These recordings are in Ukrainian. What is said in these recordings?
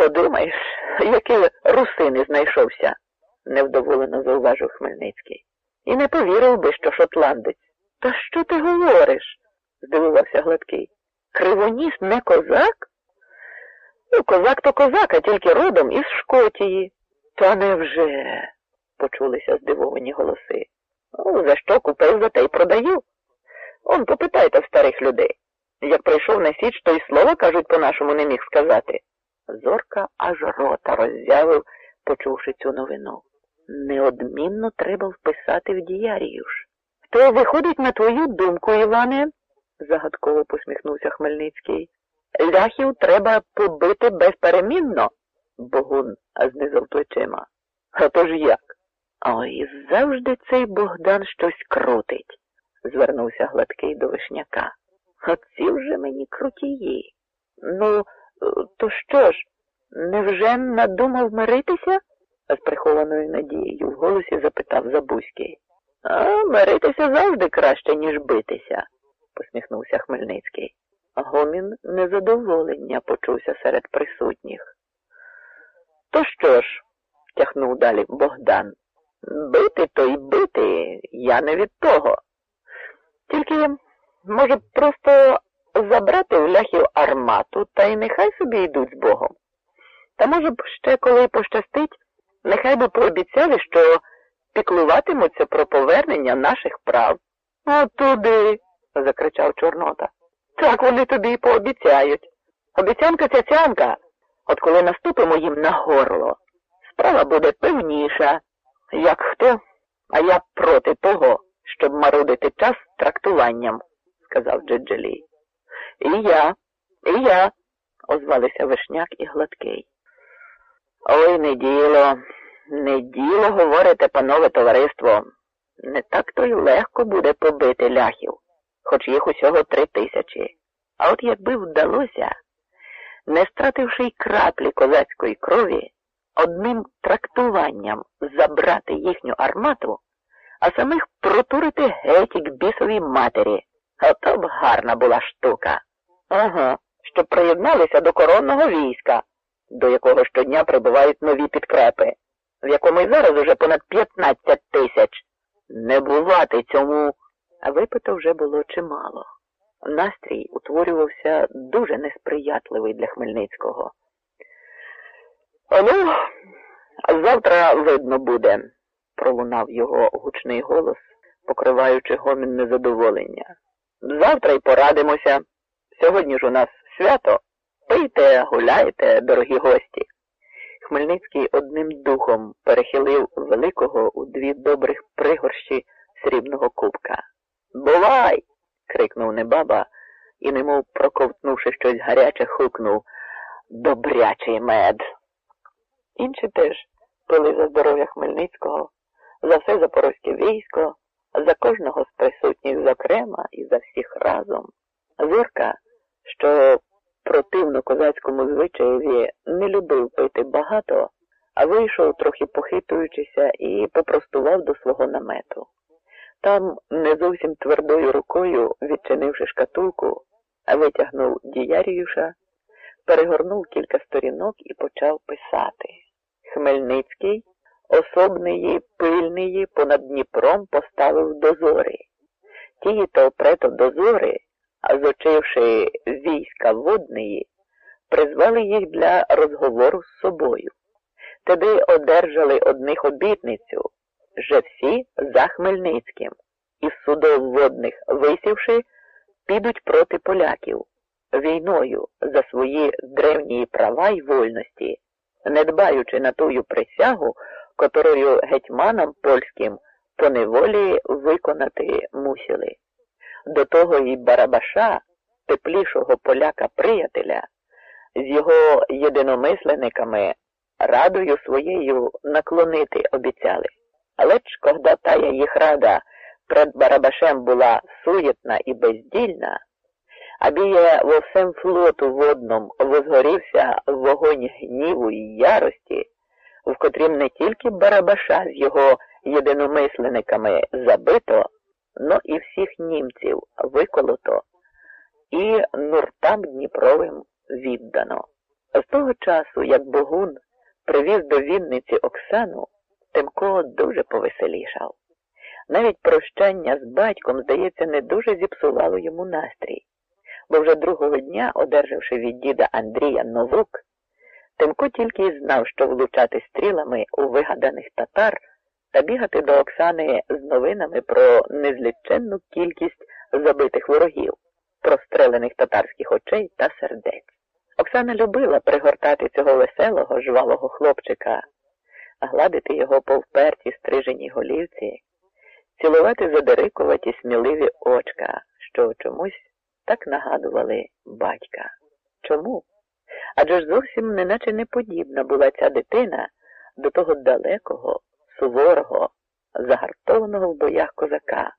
Подумаєш, який русини знайшовся, невдоволено зауважив Хмельницький. І не повірив би, що шотландець. Та що ти говориш? здивувався Гладкий. Кривоніс не козак? Ну, козак то козак, а тільки родом із Шкотії. Та невже? почулися здивовані голоси. Ну, за що купив, за те й продаю. Он попитайте в старих людей. Як прийшов на січ, то й слова, кажуть, по-нашому не міг сказати. Зорка аж рота роззявив, почувши цю новину. Неодмінно треба вписати в діярію ж. То виходить на твою думку, Іване, загадково посміхнувся Хмельницький. Ляхів треба побити безперемінно, Богун знизав плечима. А то ж як? Ой, завжди цей Богдан щось крутить, звернувся гладкий до вишняка. Оці вже мені крутії. Ну, то що ж, невже надумав миритися? з прихованою надією в голосі запитав Забузький. А миритися завжди краще, ніж битися, посміхнувся Хмельницький. Гомін незадоволення почувся серед присутніх. То що ж, тягнув далі Богдан, бити то й бити, я не від того. Тільки, може, просто забрати в ляхів армату та й нехай собі йдуть з Богом. Та, може б, ще коли пощастить, нехай би пообіцяли, що піклуватимуться про повернення наших прав. От туди, закричав Чорнота. Так вони тобі й пообіцяють. Обіцянка цяцянка. От коли наступимо їм на горло, справа буде певніша. Як хто, а я проти того, щоб марудити час трактуванням, сказав Джеджелій. І я, і я, озвалися Вишняк і Гладкий. Ой, не діло, не діло, говорите, панове товариство. Не так то й легко буде побити ляхів, хоч їх усього три тисячі. А от якби вдалося, не стративши й краплі козацької крові, одним трактуванням забрати їхню армату, а самих протурити геть к бісовій матері. Ото б гарна була штука. Ага, щоб приєдналися до коронного війська, до якого щодня прибувають нові підкрепи, в якому й зараз уже понад 15 тисяч. Не бувати цьому, а випито вже було чимало. Настрій утворювався дуже несприятливий для Хмельницького. Ну, завтра видно буде, пролунав його гучний голос, покриваючи гомін незадоволення. Завтра й порадимося. Сьогодні ж у нас свято. Пийте, гуляйте, дорогі гості. Хмельницький одним духом перехилив великого у дві добрих пригорщі срібного кубка. Бувай! крикнув небаба і, немов проковтнувши щось гаряче, хукнув Добрячий мед. Інші теж пили за здоров'я Хмельницького, за все запорозьке військо, за кожного з присутніх зокрема і за всіх разом. Зорка, що противно козацькому звичаєві не любив пити багато, а вийшов, трохи похитуючися, і попростував до свого намету. Там, не зовсім твердою рукою, відчинивши шкатулку, витягнув діяріюша, перегорнув кілька сторінок і почав писати. Хмельницький, особний, пильний, понад Дніпром поставив дозори. Ті то прето дозори, зочивши війська водної, призвали їх для розговору з собою. Тоді одержали одних обітницю же всі за Хмельницьким, із судов водних висівши, підуть проти поляків, війною за свої древні права й вольності, не дбаючи на тую присягу, котрою гетьманам польським по неволі виконати мусили. До того й Барабаша, теплішого поляка приятеля, з його єдиномисленниками радою своєю наклонити обіцяли. Але ж, когда тая їх рада пред Барабашем була суєтна і бездільна, а біє во всем флоту водном возгорівся вогонь гніву і ярості, в котрім не тільки Барабаша з його єдиномисленниками забито, но і всіх німців виколото і нуртам Дніпровим віддано. З того часу, як Богун привіз до Вінниці Оксану, Тимко дуже повеселішав. Навіть прощання з батьком, здається, не дуже зіпсувало йому настрій, бо вже другого дня, одержавши від діда Андрія новук, Тимко тільки й знав, що влучати стрілами у вигаданих татар та бігати до Оксани з новинами про незліченну кількість забитих ворогів, прострелених татарських очей та сердець. Оксана любила пригортати цього веселого, жвавого хлопчика, гладити його по впертій стриженій голівці, цілувати задирикуваті сміливі очка, що чомусь так нагадували батька. Чому? Адже ж зовсім неначе не подібна була ця дитина до того далекого, суворого, загартованого в боях козака.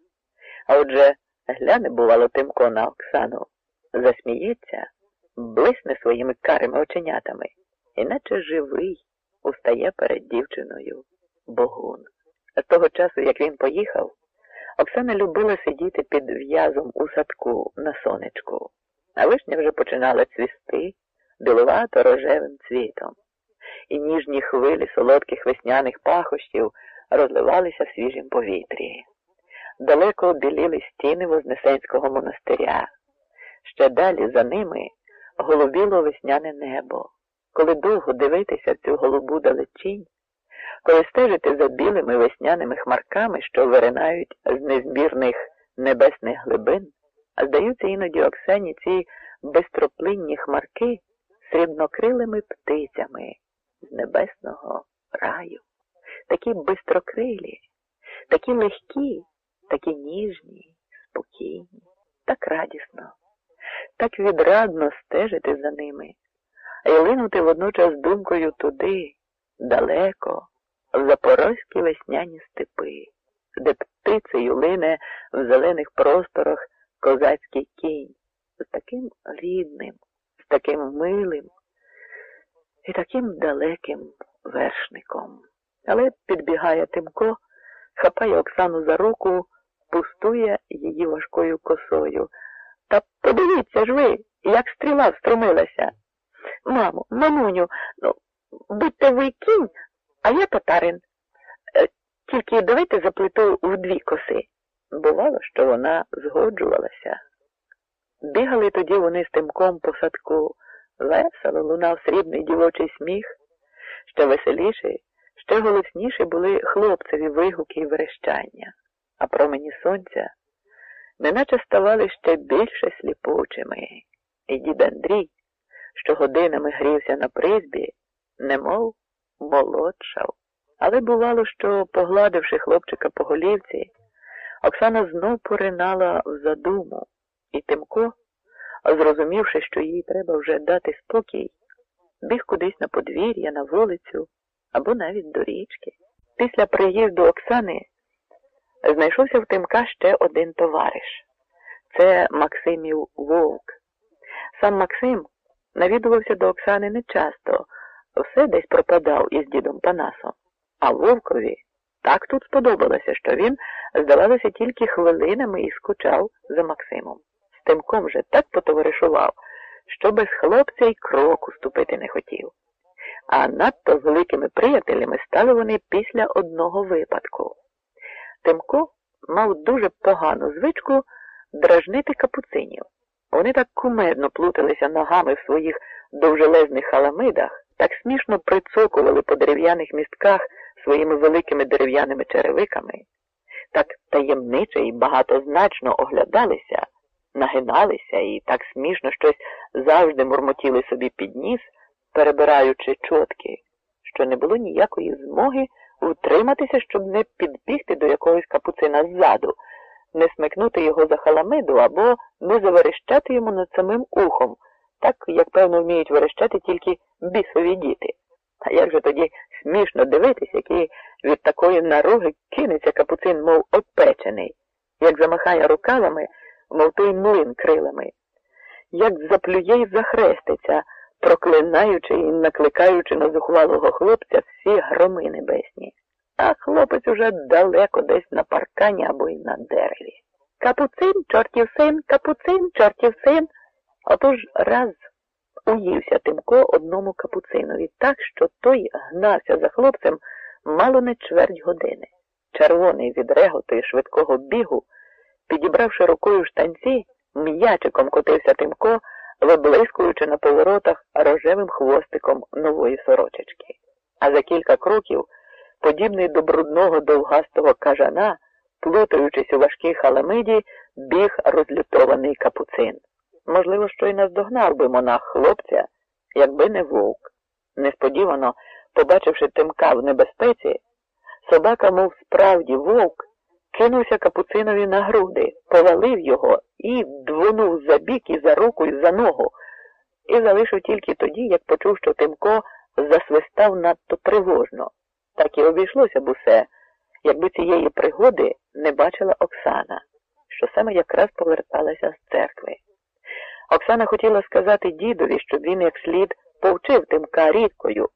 А отже, гляне, бувало, Тимко на Оксану, засміється, блисне своїми карими оченятами, іначе живий устає перед дівчиною Богун. З того часу, як він поїхав, Оксана любила сидіти під в'язом у садку на сонечку, а вишня вже починала цвісти білувато рожевим цвітом, і ніжні хвилі солодких весняних пахощів розливалися в свіжім повітрі. Далеко біліли стіни Вознесенського монастиря. Ще далі за ними голубіло весняне небо. Коли довго дивитися цю голубу далечінь, коли стежити за білими весняними хмарками, що виринають з незмірних небесних глибин, а здаються іноді Оксані ці безтроплинні хмарки срібнокрилими птицями небесного раю, такі бистрокрилі, такі легкі, такі ніжні, спокійні, так радісно, так відрадно стежити за ними, й линути водночас думкою туди, далеко, в запорозькі весняні степи, де птицею лине в зелених просторах козацький кінь, з таким рідним з таким милим і таким далеким вершником. Але підбігає Тимко, хапає Оксану за руку, пустує її важкою косою. Та подивіться ж ви, як стріла встромилася. Мамо, мамуню, ну, будьте ви кінь, а я татарин. Е, тільки давайте заплету в дві коси. Бувало, що вона згоджувалася. Бігали тоді вони з тимком по садку. Весело лунав срібний дівочий сміх. Ще веселіші, ще голосніші були хлопцеві вигуки і верещання, а промені сонця неначе ставали ще більше сліпучими. І дід Андрій, що годинами грівся на призбі, немов молодшав. Але бувало, що, погладивши хлопчика по голівці, Оксана знов поринала в задуму. І Тимко, зрозумівши, що їй треба вже дати спокій, біг кудись на подвір'я, на вулицю або навіть до річки. Після приїзду Оксани знайшовся в Тимка ще один товариш це Максимів Вовк. Сам Максим навідувався до Оксани нечасто, все десь пропадав із дідом Панасом, а Вовкові так тут сподобалося, що він, здавалося, тільки хвилинами і скучав за Максимом. Тимком же так потоваришував, що без хлопця й кроку ступити не хотів. А надто великими приятелями стали вони після одного випадку. Тимко мав дуже погану звичку дражнити капуцинів. Вони так кумедно плуталися ногами в своїх довжелезних халамидах, так смішно прицокували по дерев'яних містках своїми великими дерев'яними черевиками, так таємниче і багатозначно оглядалися нагиналися і так смішно щось завжди мурмотіли собі під ніс, перебираючи чотки, що не було ніякої змоги утриматися, щоб не підбігти до якогось капуцина ззаду, не смикнути його за халамиду або не заверещати йому над самим ухом, так, як певно, вміють верещати тільки бісові діти. А як же тоді смішно дивитись, який від такої наруги кинеться капуцин, мов опечений, як замахає рукавами мов той млин крилами, як заплює й захреститься, проклинаючи і накликаючи на зухвалого хлопця всі громи небесні. А хлопець уже далеко десь на паркані або й на дереві. Капуцин, чортів син, капуцин, чортів син. Отож раз уївся Тимко одному капуцинові так, що той гнався за хлопцем мало не чверть години. Червоний від реготу і швидкого бігу, підібравши рукою штанці, м'ячиком котився Тимко, виблискуючи на поворотах рожевим хвостиком нової сорочечки. А за кілька кроків, подібний до брудного довгастого кажана, плутаючись у важкій халамиді, біг розлютований капуцин. Можливо, що й наздогнав би монах хлопця, якби не вовк. Несподівано, побачивши тимка в небезпеці, собака, мов справді вовк, кинувся капуцинові на груди, повалив його і двонув за бік і за руку, і за ногу, і залишив тільки тоді, як почув, що Тимко засвистав надто тривожно. Так і обійшлося б усе, якби цієї пригоди не бачила Оксана, що саме якраз поверталася з церкви. Оксана хотіла сказати дідові, щоб він як слід повчив Тимка рідкою,